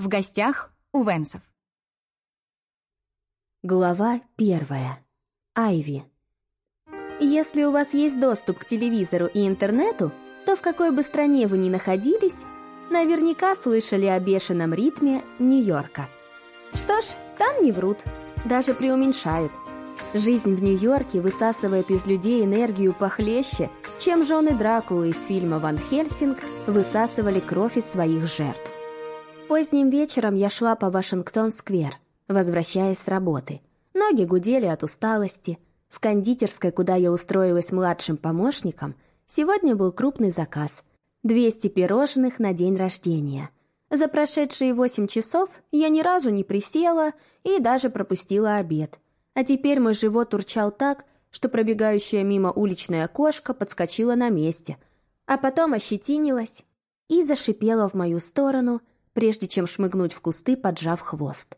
В гостях у Венсов. Глава первая. Айви. Если у вас есть доступ к телевизору и интернету, то в какой бы стране вы ни находились, наверняка слышали о бешеном ритме Нью-Йорка. Что ж, там не врут, даже преуменьшают. Жизнь в Нью-Йорке высасывает из людей энергию похлеще, чем жены Дракулы из фильма «Ван Хельсинг» высасывали кровь из своих жертв. Поздним вечером я шла по Вашингтон-сквер, возвращаясь с работы. Ноги гудели от усталости. В кондитерской, куда я устроилась младшим помощником, сегодня был крупный заказ – 200 пирожных на день рождения. За прошедшие 8 часов я ни разу не присела и даже пропустила обед. А теперь мой живот урчал так, что пробегающая мимо уличная кошка подскочила на месте, а потом ощетинилась и зашипела в мою сторону – прежде чем шмыгнуть в кусты, поджав хвост.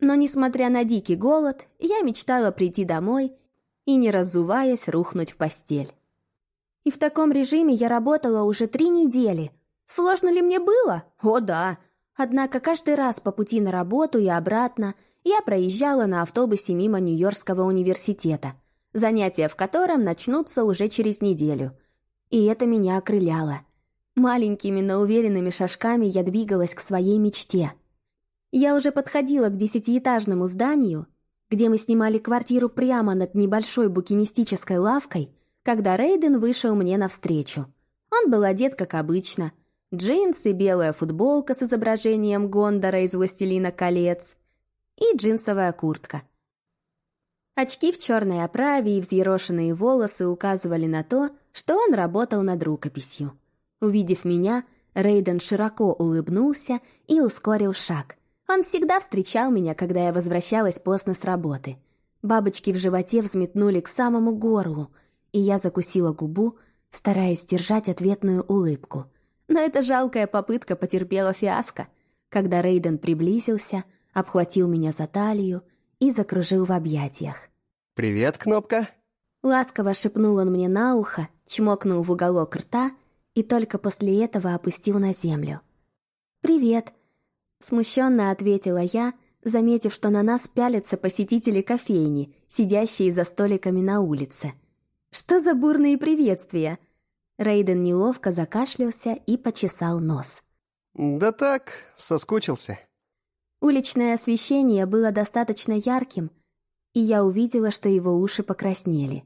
Но, несмотря на дикий голод, я мечтала прийти домой и, не разуваясь, рухнуть в постель. И в таком режиме я работала уже три недели. Сложно ли мне было? О, да. Однако каждый раз по пути на работу и обратно я проезжала на автобусе мимо Нью-Йоркского университета, занятия в котором начнутся уже через неделю. И это меня окрыляло – Маленькими, но уверенными шажками я двигалась к своей мечте. Я уже подходила к десятиэтажному зданию, где мы снимали квартиру прямо над небольшой букинистической лавкой, когда Рейден вышел мне навстречу. Он был одет, как обычно. Джинсы, белая футболка с изображением Гондора из «Властелина колец» и джинсовая куртка. Очки в черной оправе и взъерошенные волосы указывали на то, что он работал над рукописью. Увидев меня, Рейден широко улыбнулся и ускорил шаг. Он всегда встречал меня, когда я возвращалась поздно с работы. Бабочки в животе взметнули к самому горлу, и я закусила губу, стараясь держать ответную улыбку. Но эта жалкая попытка потерпела фиаско, когда Рейден приблизился, обхватил меня за талию и закружил в объятиях. «Привет, Кнопка!» Ласково шепнул он мне на ухо, чмокнул в уголок рта — и только после этого опустил на землю. «Привет», — смущенно ответила я, заметив, что на нас пялятся посетители кофейни, сидящие за столиками на улице. «Что за бурные приветствия?» Рейден неловко закашлялся и почесал нос. «Да так, соскучился». Уличное освещение было достаточно ярким, и я увидела, что его уши покраснели.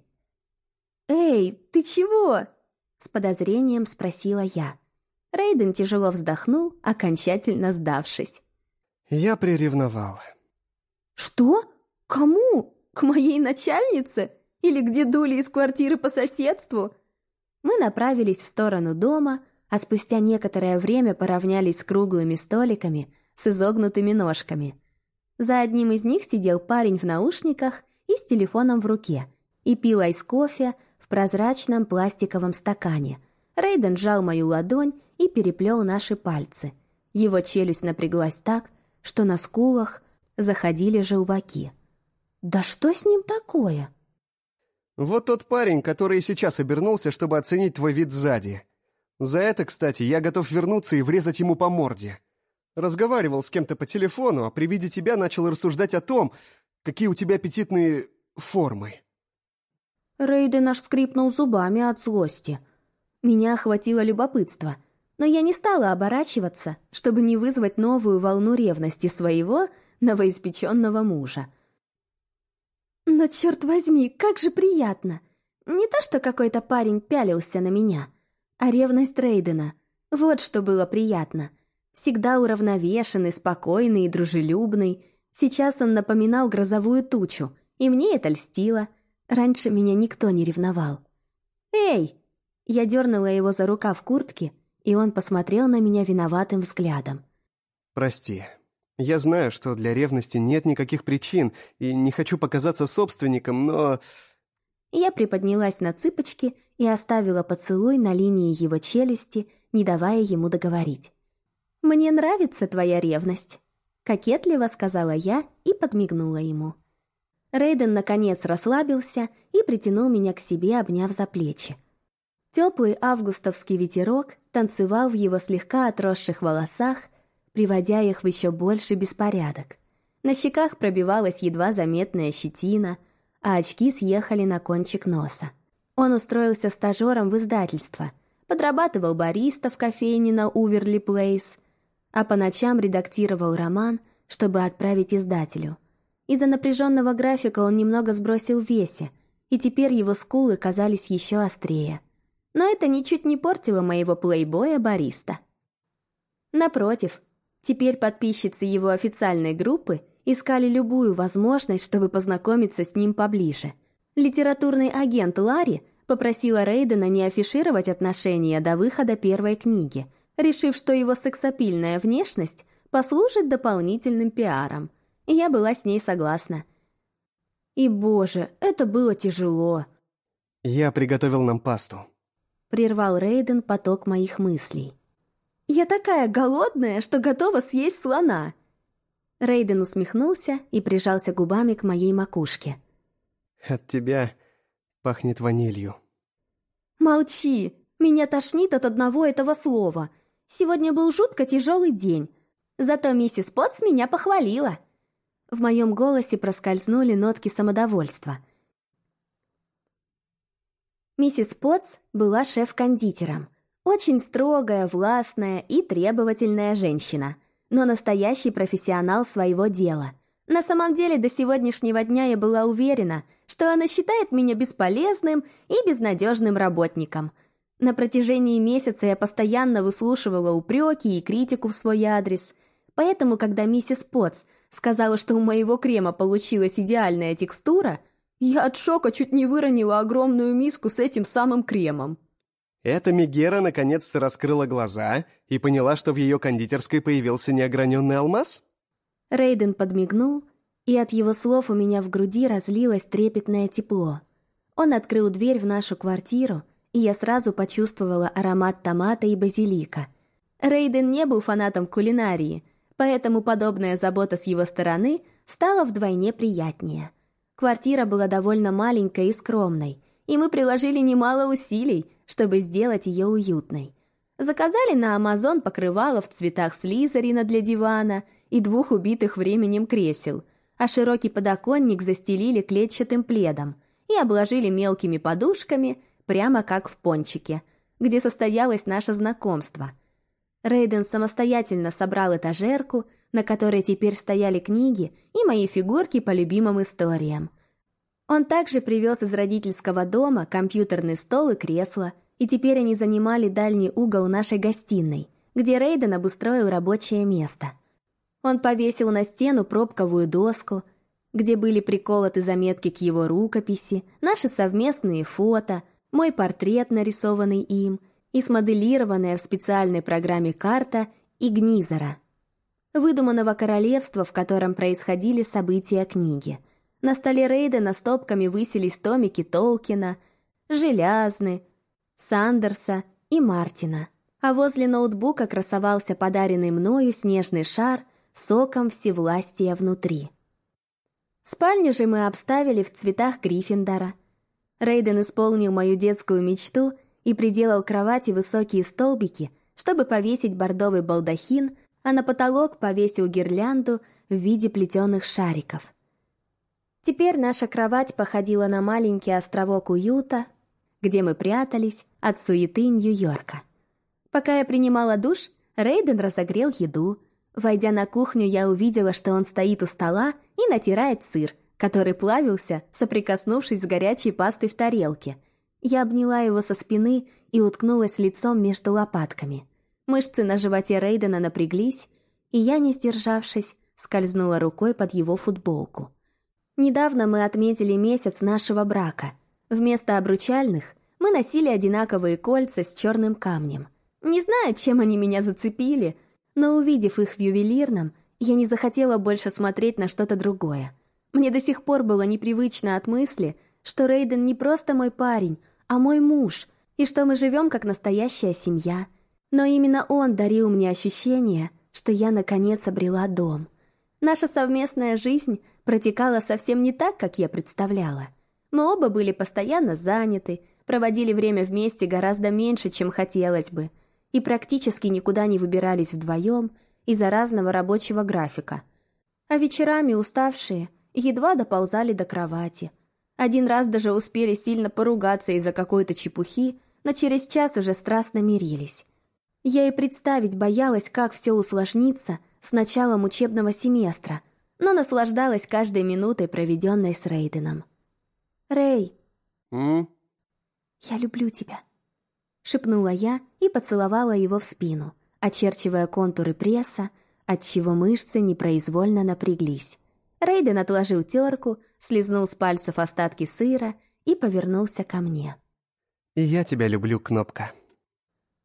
«Эй, ты чего?» С подозрением спросила я. Рейден тяжело вздохнул, окончательно сдавшись. «Я приревновал». «Что? Кому? К моей начальнице? Или к дедуле из квартиры по соседству?» Мы направились в сторону дома, а спустя некоторое время поравнялись с круглыми столиками с изогнутыми ножками. За одним из них сидел парень в наушниках и с телефоном в руке и пил айс-кофе, в прозрачном пластиковом стакане. Рейден сжал мою ладонь и переплел наши пальцы. Его челюсть напряглась так, что на скулах заходили желваки. «Да что с ним такое?» «Вот тот парень, который сейчас обернулся, чтобы оценить твой вид сзади. За это, кстати, я готов вернуться и врезать ему по морде. Разговаривал с кем-то по телефону, а при виде тебя начал рассуждать о том, какие у тебя аппетитные формы». Рейден аж скрипнул зубами от злости. Меня охватило любопытство, но я не стала оборачиваться, чтобы не вызвать новую волну ревности своего новоиспеченного мужа. Но, черт возьми, как же приятно! Не то, что какой-то парень пялился на меня, а ревность Рейдена. Вот что было приятно. Всегда уравновешенный, спокойный и дружелюбный. Сейчас он напоминал грозовую тучу, и мне это льстило — Раньше меня никто не ревновал. «Эй!» Я дернула его за рукав куртки, и он посмотрел на меня виноватым взглядом. «Прости. Я знаю, что для ревности нет никаких причин, и не хочу показаться собственником, но...» Я приподнялась на цыпочки и оставила поцелуй на линии его челюсти, не давая ему договорить. «Мне нравится твоя ревность», — кокетливо сказала я и подмигнула ему. Рейден, наконец, расслабился и притянул меня к себе, обняв за плечи. Теплый августовский ветерок танцевал в его слегка отросших волосах, приводя их в еще больший беспорядок. На щеках пробивалась едва заметная щетина, а очки съехали на кончик носа. Он устроился стажером в издательство, подрабатывал бариста в кофейне на Уверли Плейс, а по ночам редактировал роман, чтобы отправить издателю. Из-за напряженного графика он немного сбросил в весе, и теперь его скулы казались еще острее. Но это ничуть не портило моего плейбоя бариста. Напротив, теперь подписчицы его официальной группы искали любую возможность, чтобы познакомиться с ним поближе. Литературный агент Ларри попросила Рейдена не афишировать отношения до выхода первой книги, решив, что его сексапильная внешность послужит дополнительным пиаром. И я была с ней согласна. И, боже, это было тяжело. «Я приготовил нам пасту», — прервал Рейден поток моих мыслей. «Я такая голодная, что готова съесть слона!» Рейден усмехнулся и прижался губами к моей макушке. «От тебя пахнет ванилью». «Молчи! Меня тошнит от одного этого слова. Сегодня был жутко тяжелый день. Зато миссис Потс меня похвалила». В моем голосе проскользнули нотки самодовольства. Миссис Потс была шеф-кондитером. Очень строгая, властная и требовательная женщина – но настоящий профессионал своего дела. На самом деле, до сегодняшнего дня я была уверена, что она считает меня бесполезным и безнадежным работником. На протяжении месяца я постоянно выслушивала упреки и критику в свой адрес. Поэтому, когда миссис Потс сказала, что у моего крема получилась идеальная текстура, я от шока чуть не выронила огромную миску с этим самым кремом. Эта Мегера наконец-то раскрыла глаза и поняла, что в ее кондитерской появился неограненный алмаз? Рейден подмигнул, и от его слов у меня в груди разлилось трепетное тепло. Он открыл дверь в нашу квартиру, и я сразу почувствовала аромат томата и базилика. Рейден не был фанатом кулинарии, поэтому подобная забота с его стороны стала вдвойне приятнее. Квартира была довольно маленькой и скромной, и мы приложили немало усилий, чтобы сделать ее уютной. Заказали на Амазон покрывало в цветах слизерина для дивана и двух убитых временем кресел, а широкий подоконник застелили клетчатым пледом и обложили мелкими подушками, прямо как в пончике, где состоялось наше знакомство. Рейден самостоятельно собрал этажерку, на которой теперь стояли книги и мои фигурки по любимым историям – он также привез из родительского дома компьютерный стол и кресло, и теперь они занимали дальний угол нашей гостиной, где Рейден обустроил рабочее место. Он повесил на стену пробковую доску, где были приколоты заметки к его рукописи, наши совместные фото, мой портрет, нарисованный им, и смоделированная в специальной программе карта Игнизера, выдуманного королевства, в котором происходили события книги – на столе Рейдена стопками высились томики Толкина, Желязны, Сандерса и Мартина. А возле ноутбука красовался подаренный мною снежный шар соком всевластия внутри. Спальню же мы обставили в цветах Гриффиндора. Рейден исполнил мою детскую мечту и приделал кровати высокие столбики, чтобы повесить бордовый балдахин, а на потолок повесил гирлянду в виде плетеных шариков. Теперь наша кровать походила на маленький островок уюта, где мы прятались от суеты Нью-Йорка. Пока я принимала душ, Рейден разогрел еду. Войдя на кухню, я увидела, что он стоит у стола и натирает сыр, который плавился, соприкоснувшись с горячей пастой в тарелке. Я обняла его со спины и уткнулась лицом между лопатками. Мышцы на животе Рейдена напряглись, и я, не сдержавшись, скользнула рукой под его футболку. Недавно мы отметили месяц нашего брака. Вместо обручальных мы носили одинаковые кольца с черным камнем. Не знаю, чем они меня зацепили, но увидев их в ювелирном, я не захотела больше смотреть на что-то другое. Мне до сих пор было непривычно от мысли, что Рейден не просто мой парень, а мой муж, и что мы живем как настоящая семья. Но именно он дарил мне ощущение, что я наконец обрела дом. Наша совместная жизнь протекала совсем не так, как я представляла. Мы оба были постоянно заняты, проводили время вместе гораздо меньше, чем хотелось бы, и практически никуда не выбирались вдвоем, из-за разного рабочего графика. А вечерами уставшие едва доползали до кровати. Один раз даже успели сильно поругаться из-за какой-то чепухи, но через час уже страстно мирились. Я и представить боялась, как все усложнится с началом учебного семестра, но наслаждалась каждой минутой, проведенной с Рейденом. «Рэй!» «М?» «Я люблю тебя», — шепнула я и поцеловала его в спину, очерчивая контуры пресса, отчего мышцы непроизвольно напряглись. Рейден отложил терку, слезнул с пальцев остатки сыра и повернулся ко мне. «И я тебя люблю, Кнопка».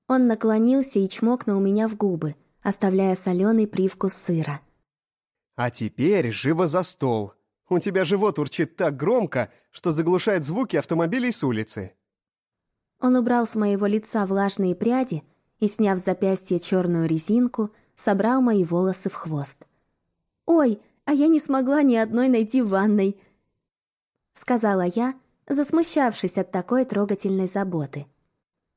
Он наклонился и чмокнул меня в губы, оставляя соленый привкус сыра. «А теперь живо за стол. У тебя живот урчит так громко, что заглушает звуки автомобилей с улицы». Он убрал с моего лица влажные пряди и, сняв с запястья черную резинку, собрал мои волосы в хвост. «Ой, а я не смогла ни одной найти в ванной», — сказала я, засмущавшись от такой трогательной заботы.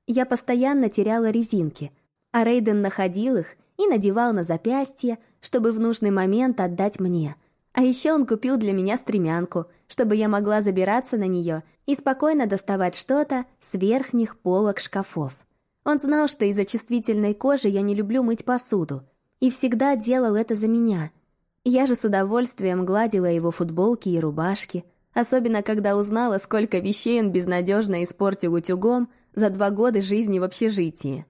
Я постоянно теряла резинки, а Рейден находил их и надевал на запястье, чтобы в нужный момент отдать мне. А еще он купил для меня стремянку, чтобы я могла забираться на нее и спокойно доставать что-то с верхних полок шкафов. Он знал, что из-за чувствительной кожи я не люблю мыть посуду, и всегда делал это за меня. Я же с удовольствием гладила его футболки и рубашки, особенно когда узнала, сколько вещей он безнадежно испортил утюгом за два года жизни в общежитии.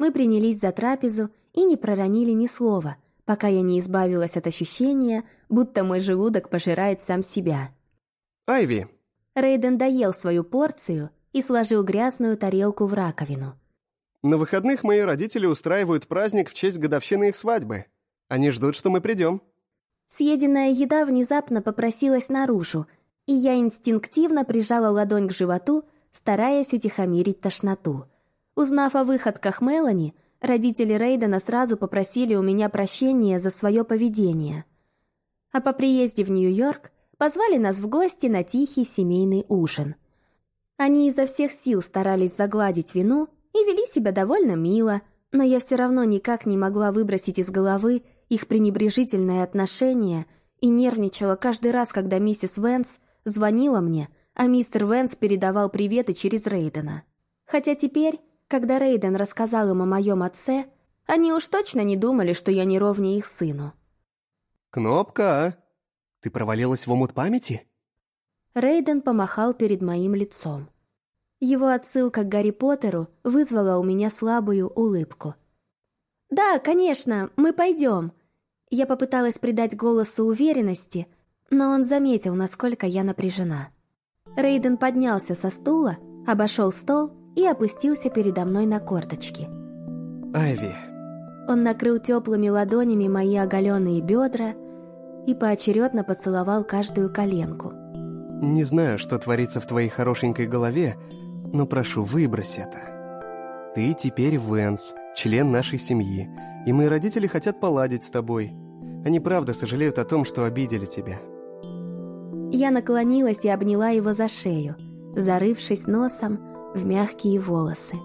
Мы принялись за трапезу и не проронили ни слова, пока я не избавилась от ощущения, будто мой желудок пожирает сам себя. «Айви!» Рейден доел свою порцию и сложил грязную тарелку в раковину. «На выходных мои родители устраивают праздник в честь годовщины их свадьбы. Они ждут, что мы придем». Съеденная еда внезапно попросилась наружу, и я инстинктивно прижала ладонь к животу, стараясь утихомирить тошноту. Узнав о выходках Мелани, родители Рейдена сразу попросили у меня прощения за свое поведение. А по приезде в Нью-Йорк позвали нас в гости на тихий семейный ужин. Они изо всех сил старались загладить вину и вели себя довольно мило, но я все равно никак не могла выбросить из головы их пренебрежительное отношение и нервничала каждый раз, когда миссис Венс звонила мне, а мистер Венс передавал приветы через Рейдена. Хотя теперь, когда Рейден рассказал им о моем отце, они уж точно не думали, что я не ровнее их сыну. «Кнопка? Ты провалилась в омут памяти?» Рейден помахал перед моим лицом. Его отсылка к Гарри Поттеру вызвала у меня слабую улыбку. «Да, конечно, мы пойдем». Я попыталась придать голосу уверенности, но он заметил, насколько я напряжена. Рейден поднялся со стула, обошел стол и опустился передо мной на корточки. «Айви!» Он накрыл теплыми ладонями мои оголенные бедра и поочередно поцеловал каждую коленку. «Не знаю, что творится в твоей хорошенькой голове, но прошу, выбрось это. Ты теперь Венс, член нашей семьи, и мои родители хотят поладить с тобой. Они правда сожалеют о том, что обидели тебя». Я наклонилась и обняла его за шею, зарывшись носом в мягкие волосы.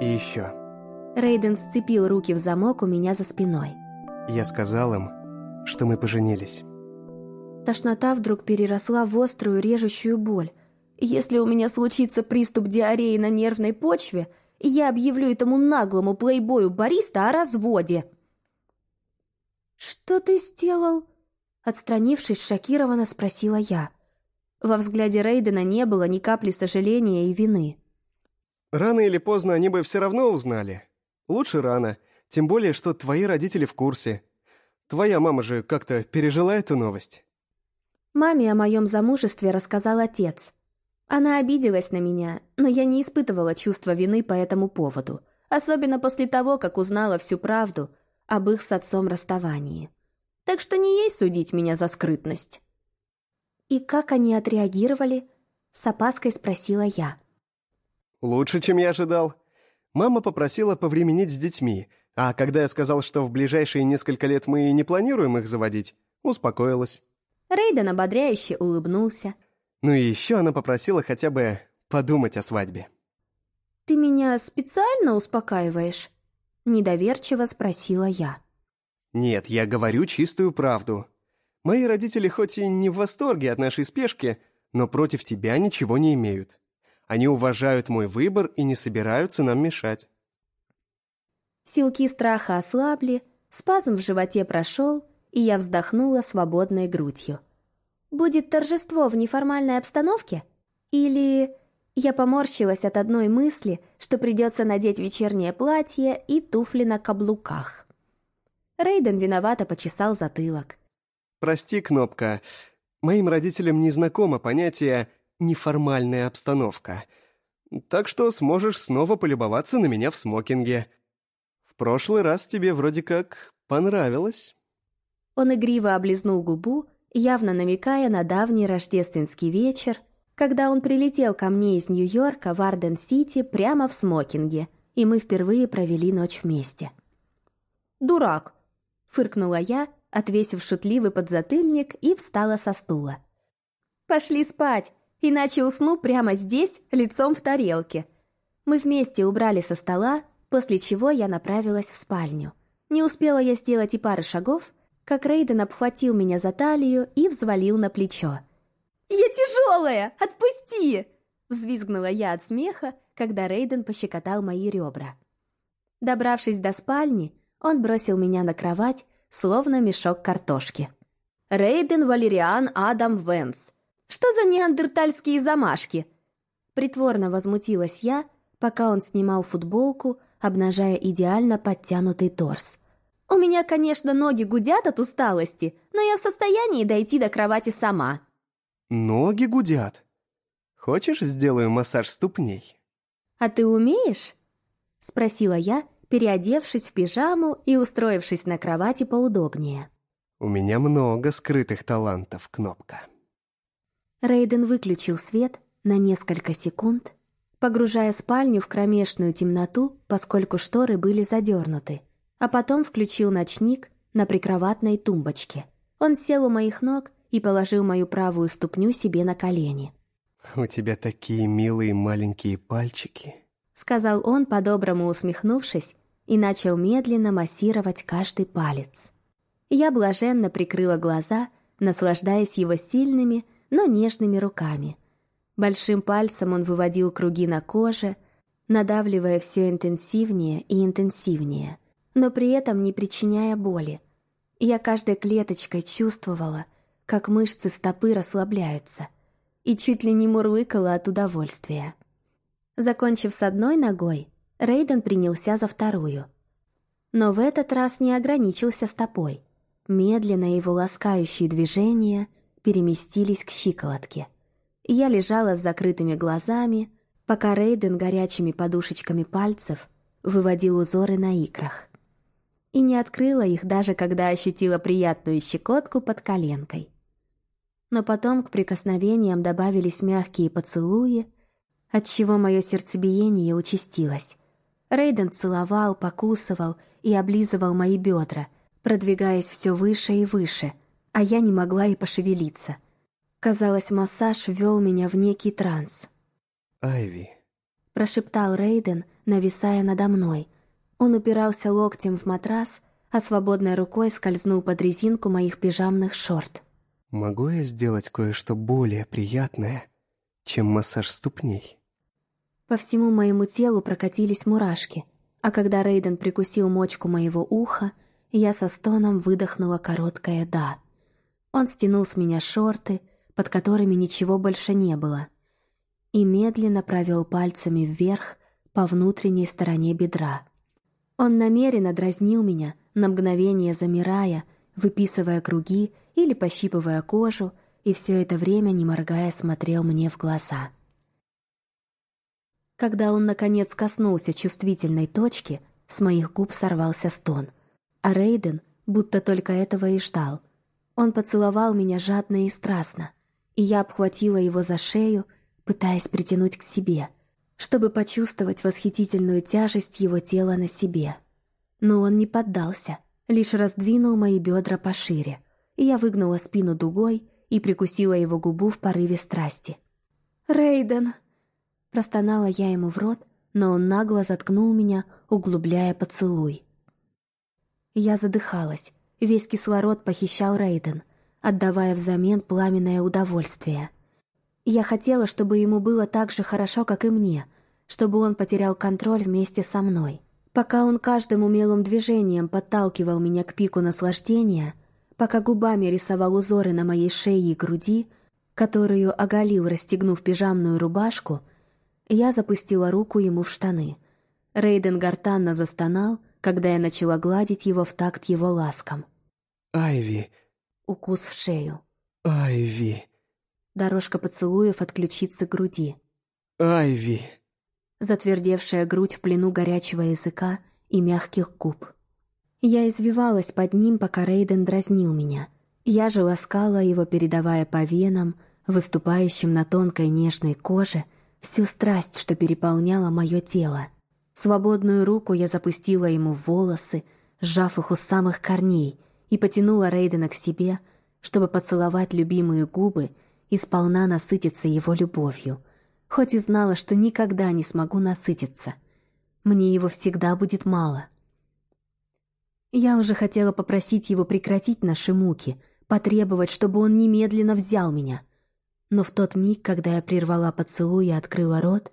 «И еще. Рейден сцепил руки в замок у меня за спиной. Я сказал им, что мы поженились». Тошнота вдруг переросла в острую режущую боль. Если у меня случится приступ диареи на нервной почве, я объявлю этому наглому плейбою бариста о разводе. «Что ты сделал?» Отстранившись, шокированно спросила я. Во взгляде Рейдена не было ни капли сожаления и вины. «Рано или поздно они бы все равно узнали. Лучше рано, тем более, что твои родители в курсе. Твоя мама же как-то пережила эту новость». Маме о моем замужестве рассказал отец. Она обиделась на меня, но я не испытывала чувства вины по этому поводу, особенно после того, как узнала всю правду об их с отцом расставании так что не ей судить меня за скрытность». «И как они отреагировали?» — с опаской спросила я. «Лучше, чем я ожидал. Мама попросила повременить с детьми, а когда я сказал, что в ближайшие несколько лет мы не планируем их заводить, успокоилась». Рейден ободряюще улыбнулся. Ну и еще она попросила хотя бы подумать о свадьбе. «Ты меня специально успокаиваешь?» Недоверчиво спросила я. Нет, я говорю чистую правду. Мои родители хоть и не в восторге от нашей спешки, но против тебя ничего не имеют. Они уважают мой выбор и не собираются нам мешать. Силки страха ослабли, спазм в животе прошел, и я вздохнула свободной грудью. Будет торжество в неформальной обстановке? Или... Я поморщилась от одной мысли, что придется надеть вечернее платье и туфли на каблуках. Рейден виновато почесал затылок. Прости, Кнопка, моим родителям не знакомо понятие «неформальная обстановка», так что сможешь снова полюбоваться на меня в смокинге. В прошлый раз тебе вроде как понравилось». Он игриво облизнул губу, явно намекая на давний рождественский вечер, когда он прилетел ко мне из Нью-Йорка в Арден-Сити прямо в смокинге, и мы впервые провели ночь вместе. «Дурак!» — фыркнула я, отвесив шутливый подзатыльник и встала со стула. «Пошли спать, иначе усну прямо здесь, лицом в тарелке». Мы вместе убрали со стола, после чего я направилась в спальню. Не успела я сделать и пары шагов, как Рейден обхватил меня за талию и взвалил на плечо. «Я тяжелая! Отпусти!» Взвизгнула я от смеха, когда Рейден пощекотал мои ребра. Добравшись до спальни, он бросил меня на кровать, словно мешок картошки. «Рейден Валериан Адам Венс. Что за неандертальские замашки?» Притворно возмутилась я, пока он снимал футболку, обнажая идеально подтянутый торс. «У меня, конечно, ноги гудят от усталости, но я в состоянии дойти до кровати сама». «Ноги гудят? Хочешь, сделаю массаж ступней?» «А ты умеешь?» — спросила я, переодевшись в пижаму и устроившись на кровати поудобнее. «У меня много скрытых талантов, Кнопка». Рейден выключил свет на несколько секунд, погружая спальню в кромешную темноту, поскольку шторы были задернуты, а потом включил ночник на прикроватной тумбочке. Он сел у моих ног и положил мою правую ступню себе на колени. «У тебя такие милые маленькие пальчики», — сказал он, по-доброму усмехнувшись, и начал медленно массировать каждый палец. Я блаженно прикрыла глаза, наслаждаясь его сильными, но нежными руками. Большим пальцем он выводил круги на коже, надавливая все интенсивнее и интенсивнее, но при этом не причиняя боли. Я каждой клеточкой чувствовала, как мышцы стопы расслабляются, и чуть ли не мурлыкала от удовольствия. Закончив с одной ногой, Рейден принялся за вторую. Но в этот раз не ограничился стопой. Медленно его ласкающие движения переместились к щиколотке. Я лежала с закрытыми глазами, пока Рейден горячими подушечками пальцев выводил узоры на икрах. И не открыла их даже, когда ощутила приятную щекотку под коленкой. Но потом к прикосновениям добавились мягкие поцелуи, отчего мое сердцебиение участилось. Рейден целовал, покусывал и облизывал мои бедра, продвигаясь все выше и выше, а я не могла и пошевелиться. Казалось, массаж вел меня в некий транс. «Айви», — прошептал Рейден, нависая надо мной. Он упирался локтем в матрас, а свободной рукой скользнул под резинку моих пижамных шорт. «Могу я сделать кое-что более приятное, чем массаж ступней?» По всему моему телу прокатились мурашки, а когда Рейден прикусил мочку моего уха, я со стоном выдохнула короткое «да». Он стянул с меня шорты, под которыми ничего больше не было, и медленно провел пальцами вверх по внутренней стороне бедра. Он намеренно дразнил меня, на мгновение замирая, выписывая круги или пощипывая кожу, и все это время, не моргая, смотрел мне в глаза. Когда он, наконец, коснулся чувствительной точки, с моих губ сорвался стон. А Рейден будто только этого и ждал. Он поцеловал меня жадно и страстно, и я обхватила его за шею, пытаясь притянуть к себе, чтобы почувствовать восхитительную тяжесть его тела на себе. Но он не поддался, лишь раздвинул мои бедра пошире, я выгнула спину дугой и прикусила его губу в порыве страсти. «Рейден!» Простонала я ему в рот, но он нагло заткнул меня, углубляя поцелуй. Я задыхалась, Весь кислород похищал Рейден, отдавая взамен пламенное удовольствие. Я хотела, чтобы ему было так же хорошо, как и мне, чтобы он потерял контроль вместе со мной. Пока он каждым умелым движением подталкивал меня к пику наслаждения, пока губами рисовал узоры на моей шее и груди, которую оголил, расстегнув пижамную рубашку, я запустила руку ему в штаны. Рейден гортанно застонал, когда я начала гладить его в такт его ласкам. «Айви!» Укус в шею. «Айви!» Дорожка поцелуев от ключицы к груди. «Айви!» Затвердевшая грудь в плену горячего языка и мягких губ. Я извивалась под ним, пока Рейден дразнил меня. Я же ласкала его, передавая по венам, выступающим на тонкой нежной коже, всю страсть, что переполняла мое тело. Свободную руку я запустила ему в волосы, сжав их у самых корней, и потянула Рейдена к себе, чтобы поцеловать любимые губы и сполна насытиться его любовью, хоть и знала, что никогда не смогу насытиться. Мне его всегда будет мало. Я уже хотела попросить его прекратить наши муки, потребовать, чтобы он немедленно взял меня. Но в тот миг, когда я прервала поцелуй и открыла рот,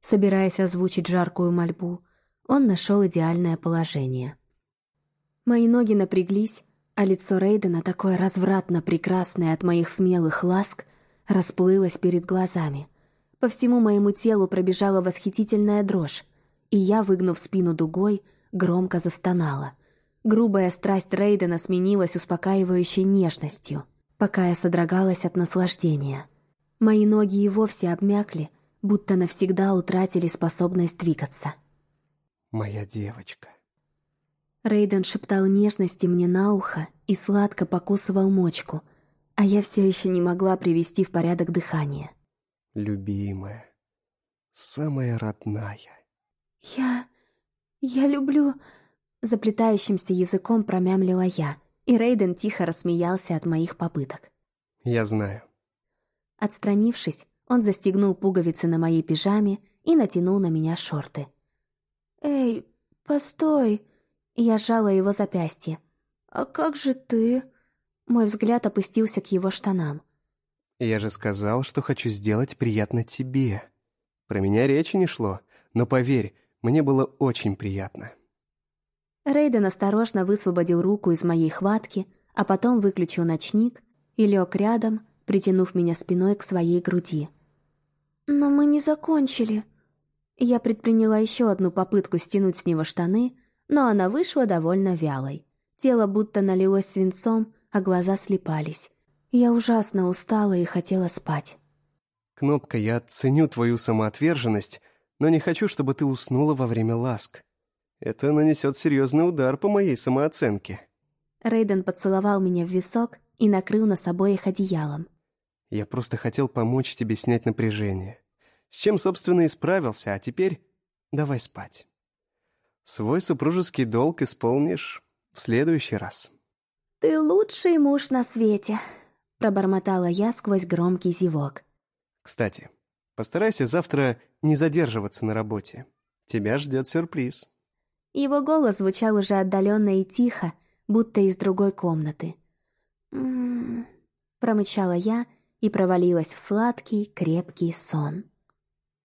собираясь озвучить жаркую мольбу, он нашел идеальное положение. Мои ноги напряглись, а лицо Рейдена, такое развратно прекрасное от моих смелых ласк, расплылось перед глазами. По всему моему телу пробежала восхитительная дрожь, и я, выгнув спину дугой, громко застонала. Грубая страсть Рейдена сменилась успокаивающей нежностью, пока я содрогалась от наслаждения. Мои ноги и вовсе обмякли, будто навсегда утратили способность двигаться. «Моя девочка». Рейден шептал нежности мне на ухо и сладко покусывал мочку, а я все еще не могла привести в порядок дыхание. «Любимая, самая родная». «Я... я люблю...» Заплетающимся языком промямлила я, и Рейден тихо рассмеялся от моих попыток. «Я знаю». Отстранившись, он застегнул пуговицы на моей пижаме и натянул на меня шорты. «Эй, постой!» Я сжала его запястье. «А как же ты?» Мой взгляд опустился к его штанам. «Я же сказал, что хочу сделать приятно тебе. Про меня речи не шло, но поверь, мне было очень приятно». Рейден осторожно высвободил руку из моей хватки, а потом выключил ночник и лег рядом, притянув меня спиной к своей груди. «Но мы не закончили». Я предприняла еще одну попытку стянуть с него штаны, но она вышла довольно вялой. Тело будто налилось свинцом, а глаза слепались. Я ужасно устала и хотела спать. «Кнопка, я ценю твою самоотверженность, но не хочу, чтобы ты уснула во время ласк. Это нанесет серьезный удар по моей самооценке». Рейден поцеловал меня в висок и накрыл нас обоих одеялом. Я просто хотел помочь тебе снять напряжение. С чем, собственно, и справился, а теперь давай спать. Свой супружеский долг исполнишь в следующий раз. «Ты лучший муж на свете», — пробормотала я сквозь громкий зевок. Кстати, постарайся завтра не задерживаться на работе. Тебя ждет сюрприз. Его голос звучал уже отдаленно и тихо, будто из другой комнаты. «М-м-м», промычала я, и провалилась в сладкий, крепкий сон.